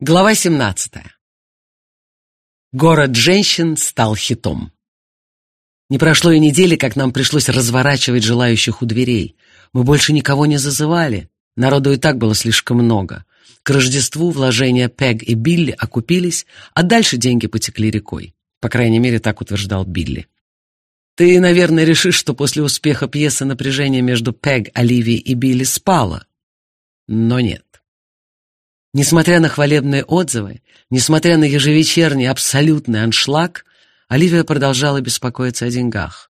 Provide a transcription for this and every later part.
Глава 17. Город женщин стал хитом. Не прошло и недели, как нам пришлось разворачивать желающих у дверей. Мы больше никого не зазывали. Народу и так было слишком много. К Рождеству вложения Пег и Билли окупились, а дальше деньги потекли рекой. По крайней мере, так утверждал Билли. Ты, наверное, решишь, что после успеха пьесы напряжение между Пег, Оливией и Билли спало. Но нет. Несмотря на хвалебные отзывы, несмотря на ежевечерний абсолютный аншлаг, Оливия продолжала беспокоиться о деньгах.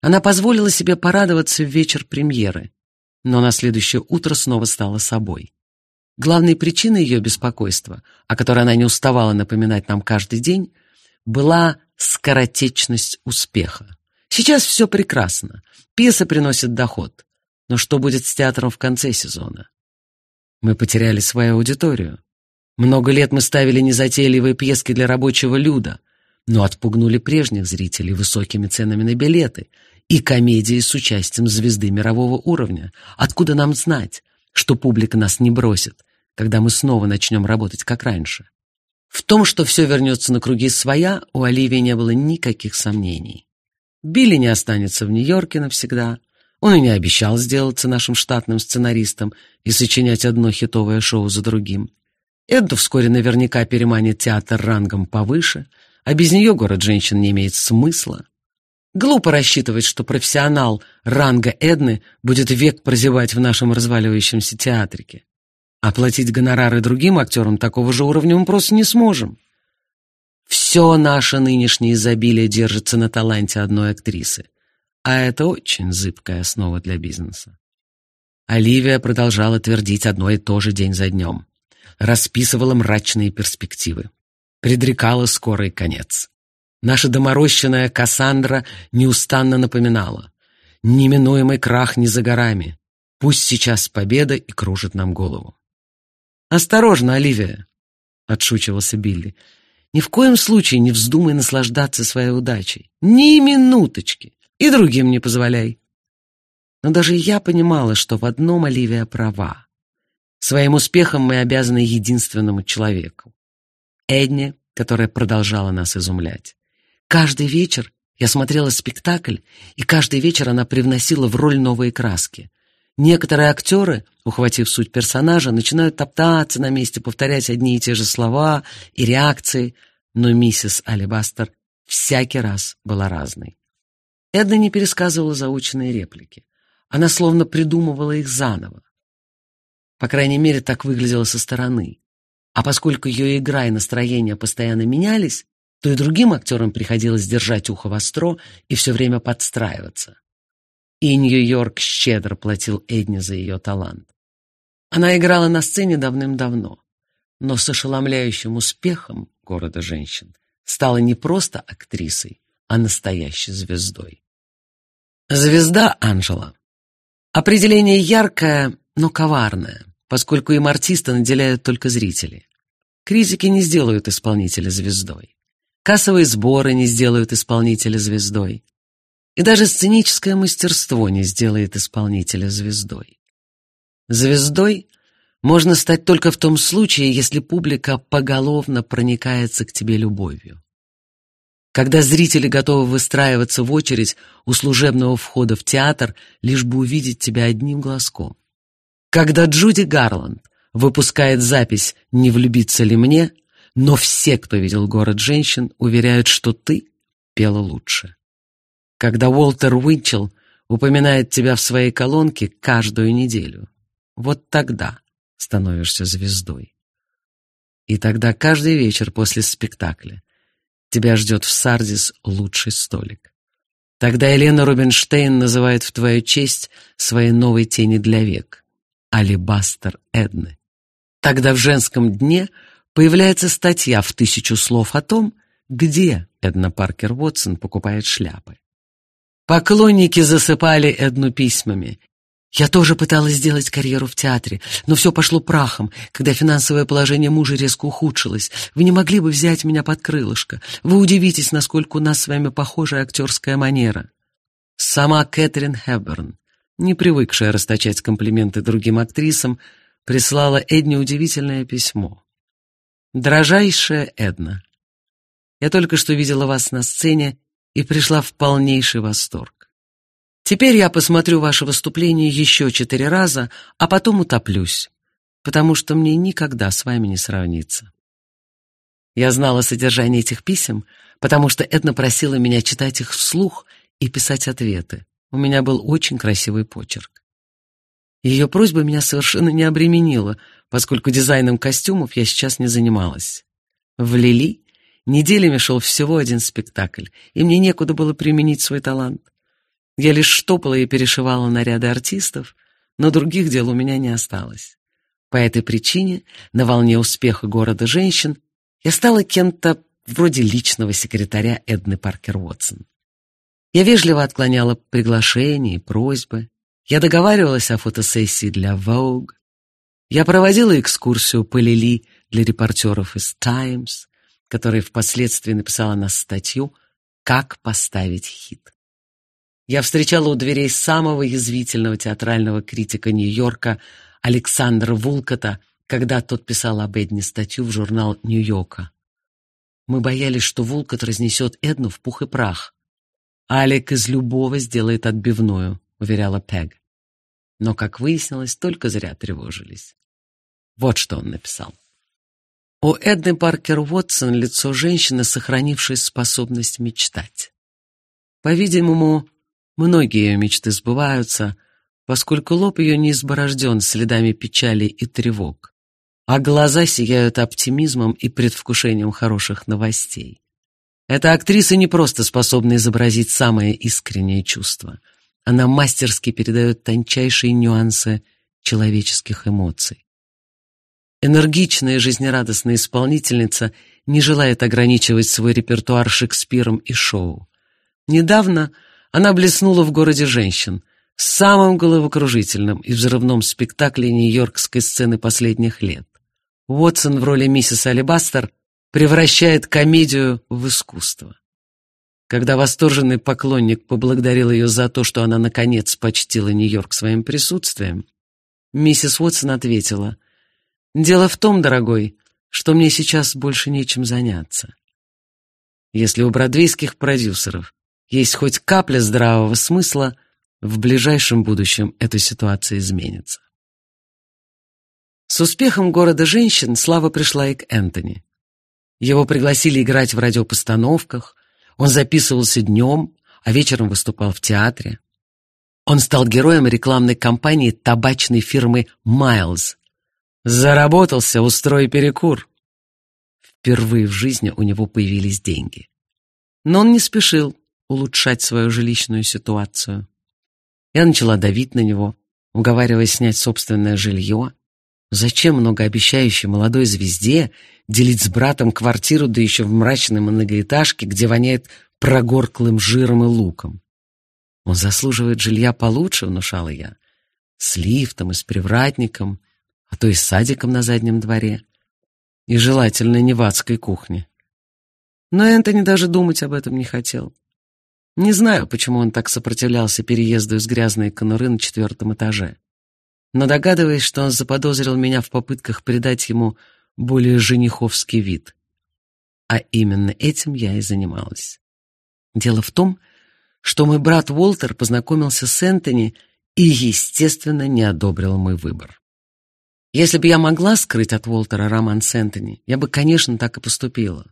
Она позволила себе порадоваться в вечер премьеры, но на следующее утро снова стала собой. Главной причиной ее беспокойства, о которой она не уставала напоминать нам каждый день, была скоротечность успеха. Сейчас все прекрасно, пьеса приносит доход, но что будет с театром в конце сезона? Мы потеряли свою аудиторию. Много лет мы ставили незатейливые пьески для рабочего люда, но отпугнули прежних зрителей высокими ценами на билеты и комедии с участием звезды мирового уровня. Откуда нам знать, что публика нас не бросит, когда мы снова начнем работать как раньше? В том, что все вернется на круги своя, у Оливии не было никаких сомнений. Билли не останется в Нью-Йорке навсегда, он и не обещал сделаться нашим штатным сценаристом и сочинять одно хитовое шоу за другим. Эдду вскоре наверняка переманит театр рангом повыше, а без нее город женщин не имеет смысла. Глупо рассчитывать, что профессионал ранга Эдны будет век прозевать в нашем разваливающемся театрике. Оплатить гонорары другим актерам такого же уровня мы просто не сможем. Все наше нынешнее изобилие держится на таланте одной актрисы — а это очень зыбкая основа для бизнеса. Оливия продолжала твердить одно и то же день за днем. Расписывала мрачные перспективы. Предрекала скорый конец. Наша доморощенная Кассандра неустанно напоминала. Неминуемый крах не за горами. Пусть сейчас победа и кружит нам голову. «Осторожно, Оливия!» — отшучивался Билли. «Ни в коем случае не вздумай наслаждаться своей удачей. Ни минуточки. И другим не позволяй. Но даже я понимала, что в одном Оливия права. Своим успехом мы обязаны единственному человеку. Эдне, которая продолжала нас изумлять. Каждый вечер я смотрела спектакль, и каждый вечер она привносила в роль новые краски. Некоторые актеры, ухватив суть персонажа, начинают топтаться на месте, повторять одни и те же слова и реакции, но миссис Алибастер всякий раз была разной. Эдна не пересказывала заученные реплики. Она словно придумывала их заново. По крайней мере, так выглядело со стороны. А поскольку ее игра и настроение постоянно менялись, то и другим актерам приходилось держать ухо востро и все время подстраиваться. И Нью-Йорк щедро платил Эдне за ее талант. Она играла на сцене давным-давно, но с ошеломляющим успехом города женщин стала не просто актрисой, а настоящей звездой. Звезда Анжела. Определение яркое, но коварное, поскольку им артиста наделяют только зрители. Критики не сделают исполнителя звездой. Кассовые сборы не сделают исполнителя звездой. И даже сценическое мастерство не сделает исполнителя звездой. Звездой можно стать только в том случае, если публика поголовно проникается к тебе любовью когда зрители готовы выстраиваться в очередь у служебного входа в театр, лишь бы увидеть тебя одним глазком. Когда Джуди Гарланд выпускает запись «Не влюбиться ли мне?», но все, кто видел «Город женщин», уверяют, что ты пела лучше. Когда Уолтер Уинчел упоминает тебя в своей колонке каждую неделю, вот тогда становишься звездой. И тогда каждый вечер после спектакля Тебя ждет в Сардис лучший столик. Тогда Елена Рубинштейн называет в твою честь свои новые тени для век — алибастер Эдны. Тогда в женском дне появляется статья в тысячу слов о том, где Эдна Паркер Уотсон покупает шляпы. Поклонники засыпали Эдну письмами. Я тоже пыталась сделать карьеру в театре, но все пошло прахом, когда финансовое положение мужа резко ухудшилось. Вы не могли бы взять меня под крылышко? Вы удивитесь, насколько у нас с вами похожа актерская манера. Сама Кэтрин Хэбберн, не привыкшая расточать комплименты другим актрисам, прислала Эдне удивительное письмо. Дрожайшая Эдна, я только что видела вас на сцене и пришла в полнейший восторг. Теперь я посмотрю ваше выступление еще четыре раза, а потом утоплюсь, потому что мне никогда с вами не сравнится. Я знала содержание этих писем, потому что Эдна просила меня читать их вслух и писать ответы. У меня был очень красивый почерк. Ее просьба меня совершенно не обременила, поскольку дизайном костюмов я сейчас не занималась. В Лили неделями шел всего один спектакль, и мне некуда было применить свой талант. Я лишь штопала и перешивала наряды артистов, но других дел у меня не осталось. По этой причине, на волне успеха города женщин, я стала кем-то вроде личного секретаря Эдны Паркер Уотсон. Я вежливо отклоняла приглашения и просьбы. Я договаривалась о фотосессии для Vogue. Я проводила экскурсию по Лили для репортеров из Times, которая впоследствии написала на статью «Как поставить хит». Я встречала у дверей самого язвительного театрального критика Нью-Йорка Александра Вулкота, когда тот писал об Эдне статью в журнал Нью-Йорка. Мы боялись, что Вулкот разнесет Эдну в пух и прах. «Алек из любого сделает отбивную», — уверяла Пег. Но, как выяснилось, только зря тревожились. Вот что он написал. У Эдны Паркер Уотсон лицо женщины, сохранившей способность мечтать. По-видимому, многие ее мечты сбываются, поскольку лоб ее не изборожден следами печали и тревог а глаза сияют оптимизмом и предвкушением хороших новостей. Эта актриса не просто способна изобразить самое искреннее чувство. Она мастерски передает тончайшие нюансы человеческих эмоций. Энергичная жизнерадостная исполнительница не желает ограничивать свой репертуар Шекспиром и шоу. Недавно она блеснула в «Городе женщин», самым головокружительном и взрывном спектакле нью-йоркской сцены последних лет. Уотсон в роли миссис Алибастер превращает комедию в искусство. Когда восторженный поклонник поблагодарил ее за то, что она наконец почтила Нью-Йорк своим присутствием, миссис Уотсон ответила, «Дело в том, дорогой, что мне сейчас больше нечем заняться. Если у бродвейских продюсеров есть хоть капля здравого смысла, в ближайшем будущем эта ситуация изменится. С успехом города женщин слава пришла и к Энтони. Его пригласили играть в радиопостановках, он записывался днем, а вечером выступал в театре. Он стал героем рекламной кампании табачной фирмы «Майлз». Заработался, устрой перекур. Впервые в жизни у него появились деньги. Но он не спешил улучшать свою жилищную ситуацию. Я начала давить на него, уговаривая снять собственное жилье, Зачем многообещающей молодой звезде делить с братом квартиру, да еще в мрачной многоэтажке, где воняет прогорклым жиром и луком? Он заслуживает жилья получше, внушала я. С лифтом и с привратником, а то и с садиком на заднем дворе. И желательно не в адской кухне. Но Энтони даже думать об этом не хотел. Не знаю, почему он так сопротивлялся переезду из грязной конуры на четвертом этаже но догадываясь, что он заподозрил меня в попытках придать ему более жениховский вид. А именно этим я и занималась. Дело в том, что мой брат Уолтер познакомился с Энтони и, естественно, не одобрил мой выбор. Если бы я могла скрыть от Уолтера роман с Энтони, я бы, конечно, так и поступила.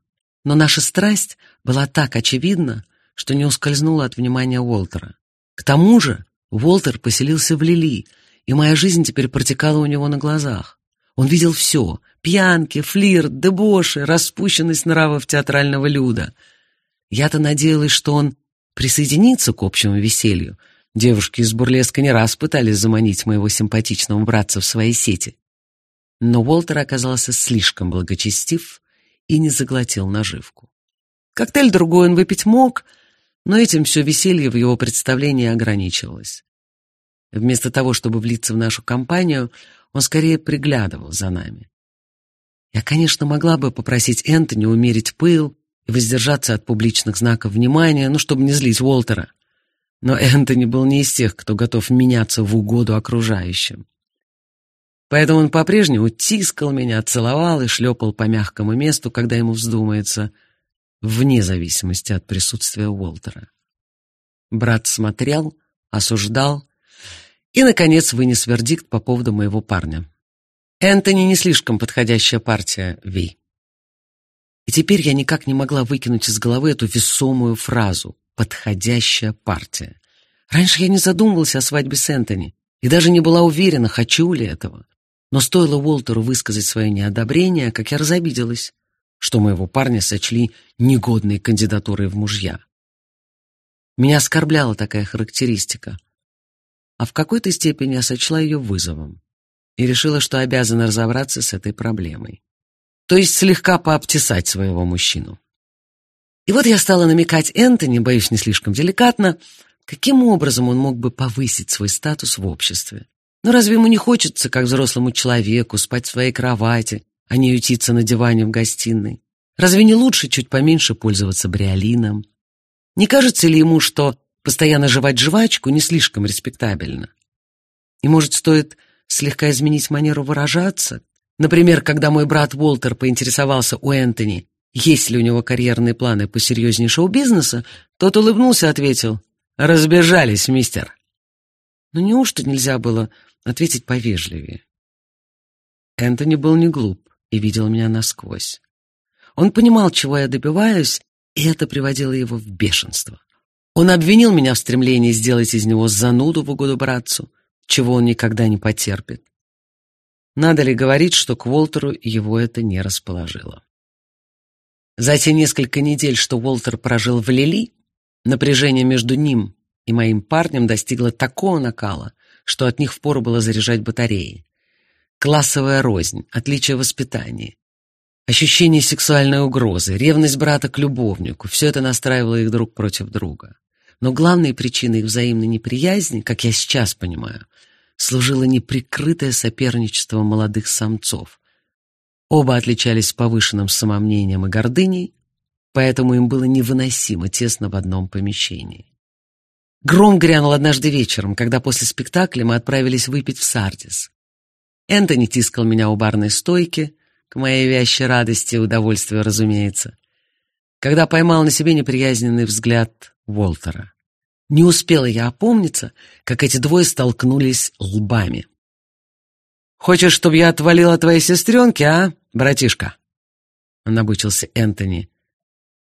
Но наша страсть была так очевидна, что не ускользнула от внимания Уолтера. К тому же Уолтер поселился в Лили, и моя жизнь теперь протекала у него на глазах. Он видел все — пьянки, флирт, дебоши, распущенность нравов театрального люда. Я-то надеялась, что он присоединится к общему веселью. Девушки из бурлеска не раз пытались заманить моего симпатичного братца в свои сети. Но Уолтер оказался слишком благочестив и не заглотил наживку. Коктейль другой он выпить мог, но этим все веселье в его представлении ограничивалось. Вместо того, чтобы влиться в нашу компанию, он скорее приглядывал за нами. Я, конечно, могла бы попросить Энтони умерить пыл и воздержаться от публичных знаков внимания, ну, чтобы не злить Уолтера. Но Энтони был не из тех, кто готов меняться в угоду окружающим. Поэтому он по-прежнему тискал меня, целовал и шлепал по мягкому месту, когда ему вздумается, вне зависимости от присутствия Уолтера. Брат смотрел, осуждал и, наконец, вынес вердикт по поводу моего парня. Энтони не слишком подходящая партия, Ви. И теперь я никак не могла выкинуть из головы эту весомую фразу «подходящая партия». Раньше я не задумывалась о свадьбе с Энтони и даже не была уверена, хочу ли этого. Но стоило Уолтеру высказать свое неодобрение, как я разобиделась, что моего парня сочли негодной кандидатурой в мужья. Меня оскорбляла такая характеристика, а в какой-то степени я сочла ее вызовом и решила, что обязана разобраться с этой проблемой то есть слегка пообтесать своего мужчину. И вот я стала намекать Энтони, боюсь, не слишком деликатно, каким образом он мог бы повысить свой статус в обществе. Но разве ему не хочется, как взрослому человеку, спать в своей кровати, а не ютиться на диване в гостиной? Разве не лучше чуть поменьше пользоваться бриолином? Не кажется ли ему, что постоянно жевать жвачку не слишком респектабельно? И, может, стоит слегка изменить манеру выражаться, Например, когда мой брат Уолтер поинтересовался у Энтони, есть ли у него карьерные планы по серьезнее шоу-бизнеса, тот улыбнулся и ответил «Разбежались, мистер». Но неужто нельзя было ответить повежливее? Энтони был не глуп и видел меня насквозь. Он понимал, чего я добиваюсь, и это приводило его в бешенство. Он обвинил меня в стремлении сделать из него зануду в угоду братцу, чего он никогда не потерпит. Надо ли говорить, что к Уолтеру его это не расположило? За те несколько недель, что Уолтер прожил в Лили, напряжение между ним и моим парнем достигло такого накала, что от них впору было заряжать батареи. Классовая рознь, отличие воспитания, ощущение сексуальной угрозы, ревность брата к любовнику — все это настраивало их друг против друга. Но главной причиной их взаимной неприязни, как я сейчас понимаю, служило неприкрытое соперничество молодых самцов. Оба отличались повышенным самомнением и гордыней, поэтому им было невыносимо тесно в одном помещении. Гром грянул однажды вечером, когда после спектакля мы отправились выпить в Сардис. Энтони тискал меня у барной стойки, к моей вящей радости и удовольствию, разумеется, когда поймал на себе неприязненный взгляд Уолтера. Не успела я опомниться, как эти двое столкнулись лбами. «Хочешь, чтобы я отвалила твоей сестренке, а, братишка?» Набычился Энтони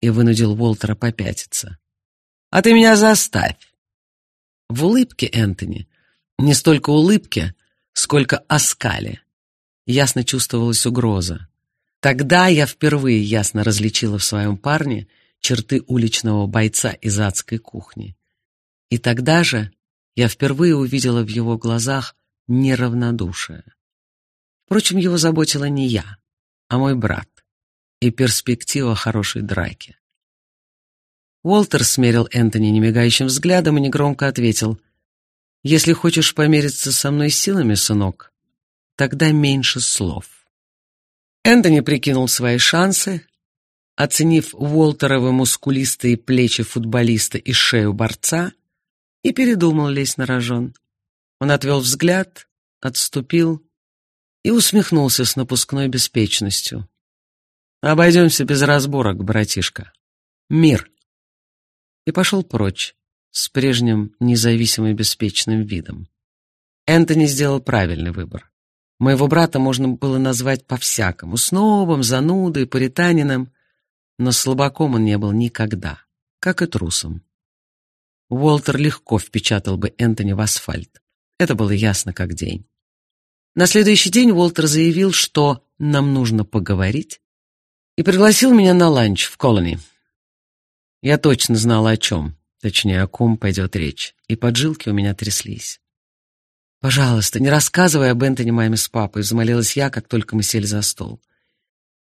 и вынудил Уолтера попятиться. «А ты меня заставь!» В улыбке Энтони, не столько улыбке, сколько оскале, ясно чувствовалась угроза. Тогда я впервые ясно различила в своем парне черты уличного бойца из адской кухни. И тогда же я впервые увидела в его глазах неравнодушие. Впрочем, его заботила не я, а мой брат и перспектива хорошей драки. Уолтер смерил Энтони немигающим взглядом и негромко ответил, «Если хочешь помериться со мной силами, сынок, тогда меньше слов». Энтони прикинул свои шансы, оценив Уолтеровы мускулистые плечи футболиста и шею борца, и передумал лезть на рожон. Он отвел взгляд, отступил и усмехнулся с напускной беспечностью. «Обойдемся без разборок, братишка. Мир!» И пошел прочь с прежним независимым и беспечным видом. Энтони сделал правильный выбор. Моего брата можно было назвать по-всякому, снобом, занудой, паританином, но слабаком он не был никогда, как и трусом. Уолтер легко впечатал бы Энтони в асфальт. Это было ясно как день. На следующий день Уолтер заявил, что нам нужно поговорить, и пригласил меня на ланч в Колони. Я точно знала о чем, точнее, о ком пойдет речь, и поджилки у меня тряслись. «Пожалуйста, не рассказывай об Энтони маме с папой», — взмолилась я, как только мы сели за стол.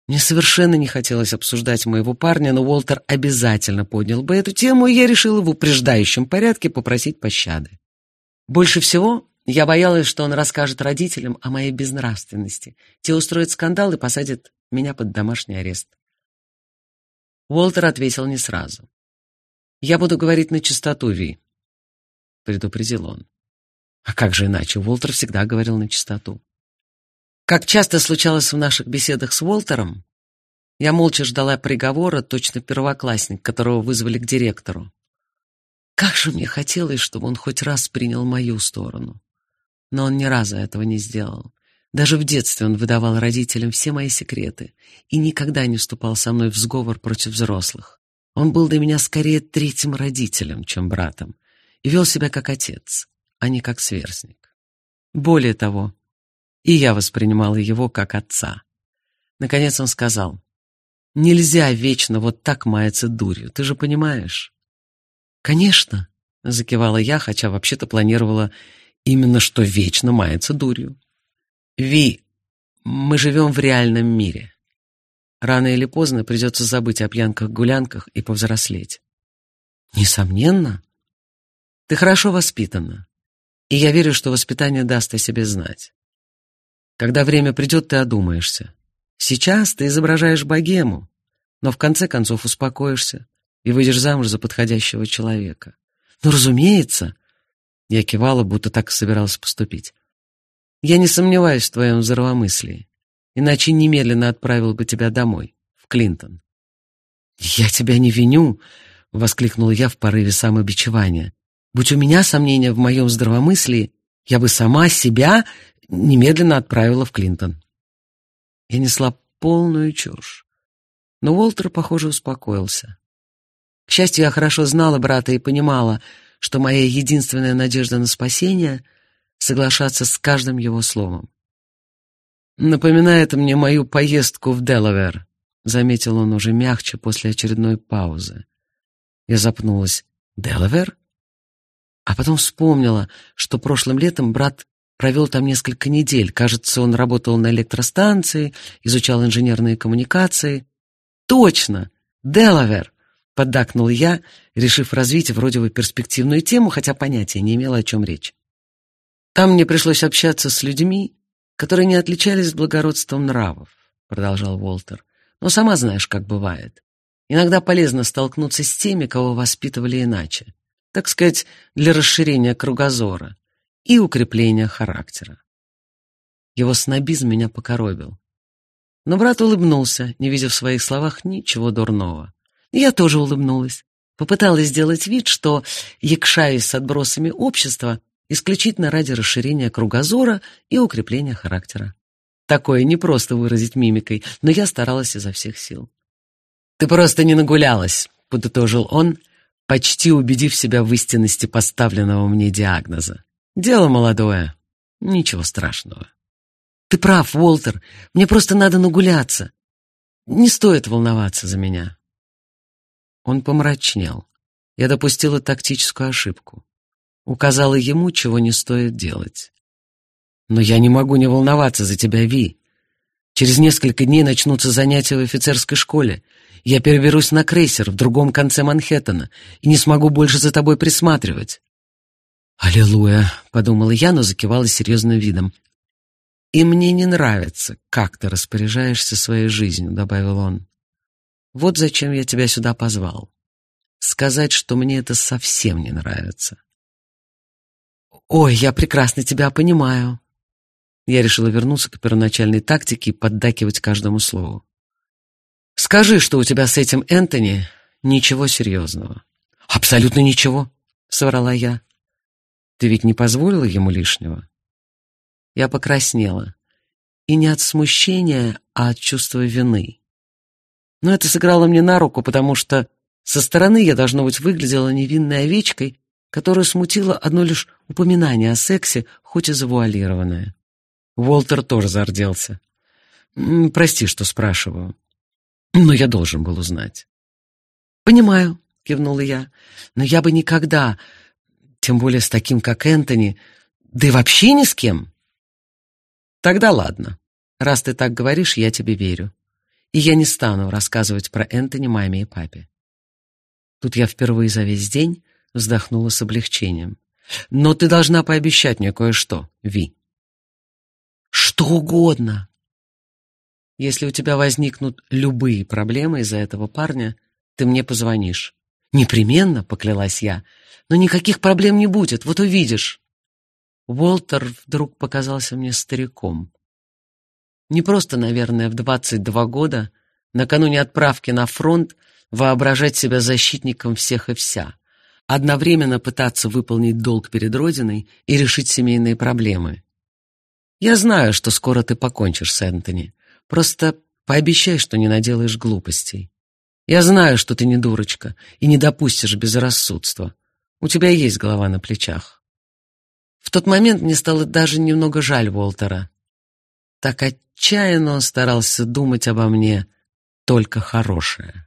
Мне совершенно не хотелось обсуждать моего парня, но Уолтер обязательно поднял бы эту тему, и я решила в упреждающем порядке попросить пощады. Больше всего я боялась, что он расскажет родителям о моей безнравственности. Те устроят скандал и посадят меня под домашний арест. Уолтер ответил не сразу. «Я буду говорить на чистоту, Ви», — предупредил он. А как же иначе? Уолтер всегда говорил на чистоту. Как часто случалось в наших беседах с Уолтером, я молча ждала приговора, точно первоклассник, которого вызвали к директору. Как же мне хотелось, чтобы он хоть раз принял мою сторону. Но он ни разу этого не сделал. Даже в детстве он выдавал родителям все мои секреты и никогда не вступал со мной в сговор против взрослых. Он был для меня скорее третьим родителем, чем братом, и вел себя как отец, а не как сверстник. Более того, и я воспринимала его как отца. Наконец он сказал, «Нельзя вечно вот так маяться дурью, ты же понимаешь?» «Конечно», — закивала я, хотя вообще-то планировала именно что вечно маяться дурью. Ви, мы живем в реальном мире. Рано или поздно придется забыть о пьянках-гулянках и повзрослеть. Несомненно. Ты хорошо воспитана, и я верю, что воспитание даст о себе знать. Когда время придет, ты одумаешься. Сейчас ты изображаешь богему, но в конце концов успокоишься и выйдешь замуж за подходящего человека. Ну, разумеется, я кивала, будто так и собиралась поступить. Я не сомневаюсь в твоем здравомыслии, иначе немедленно отправил бы тебя домой, в Клинтон. «Я тебя не виню», — воскликнула я в порыве самобичевания. «Будь у меня сомнения в моем здравомыслии, я бы сама себя немедленно отправила в Клинтон». Я несла полную чушь. Но Уолтер, похоже, успокоился. К счастью, я хорошо знала брата и понимала, что моя единственная надежда на спасение — соглашаться с каждым его словом. «Напоминает мне мою поездку в Делавер», — заметил он уже мягче после очередной паузы. Я запнулась. «Делавер?» А потом вспомнила, что прошлым летом брат провел там несколько недель. Кажется, он работал на электростанции, изучал инженерные коммуникации. «Точно! Делавер!» — поддакнул я, решив развить вроде бы перспективную тему, хотя понятия не имела, о чем речь. Там мне пришлось общаться с людьми, которые не отличались благородством нравов, продолжал Уолтер. Но сама знаешь, как бывает. Иногда полезно столкнуться с теми, кого воспитывали иначе. Так сказать, для расширения кругозора и укрепления характера. Его снобизм меня покоробил. Но брат улыбнулся, не видя в своих словах ничего дурного. я тоже улыбнулась. Попыталась сделать вид, что, якшаясь с отбросами общества, исключительно ради расширения кругозора и укрепления характера. Такое не просто выразить мимикой, но я старалась изо всех сил. «Ты просто не нагулялась», — подытожил он, почти убедив себя в истинности поставленного мне диагноза. «Дело молодое. Ничего страшного». «Ты прав, Уолтер. Мне просто надо нагуляться. Не стоит волноваться за меня». Он помрачнел. Я допустила тактическую ошибку указала ему, чего не стоит делать. «Но я не могу не волноваться за тебя, Ви. Через несколько дней начнутся занятия в офицерской школе. Я переберусь на крейсер в другом конце Манхэттена и не смогу больше за тобой присматривать». «Аллилуйя», — подумала я, но закивала серьезным видом. «И мне не нравится, как ты распоряжаешься своей жизнью», — добавил он. «Вот зачем я тебя сюда позвал. Сказать, что мне это совсем не нравится». «Ой, я прекрасно тебя понимаю». Я решила вернуться к первоначальной тактике и поддакивать каждому слову. «Скажи, что у тебя с этим Энтони ничего серьезного». «Абсолютно ничего», — соврала я. «Ты ведь не позволила ему лишнего?» Я покраснела. И не от смущения, а от чувства вины. Но это сыграло мне на руку, потому что со стороны я, должно быть, выглядела невинной овечкой, которую смутило одно лишь упоминание о сексе, хоть и завуалированное. Уолтер тоже зарделся. «Прости, что спрашиваю, но я должен был узнать». «Понимаю», — кивнула я, — «но я бы никогда, тем более с таким, как Энтони, да и вообще ни с кем». «Тогда ладно. Раз ты так говоришь, я тебе верю. И я не стану рассказывать про Энтони маме и папе». Тут я впервые за весь день вздохнула с облегчением. «Но ты должна пообещать мне кое-что, Ви». «Что угодно!» «Если у тебя возникнут любые проблемы из-за этого парня, ты мне позвонишь». «Непременно», — поклялась я, — «но никаких проблем не будет, вот увидишь». Уолтер вдруг показался мне стариком. Не просто, наверное, в 22 года, накануне отправки на фронт, воображать себя защитником всех и вся, одновременно пытаться выполнить долг перед Родиной и решить семейные проблемы. Я знаю, что скоро ты покончишь с Энтони. Просто пообещай, что не наделаешь глупостей. Я знаю, что ты не дурочка и не допустишь безрассудства. У тебя есть голова на плечах. В тот момент мне стало даже немного жаль Уолтера. Так отчаянно он старался думать обо мне только хорошее.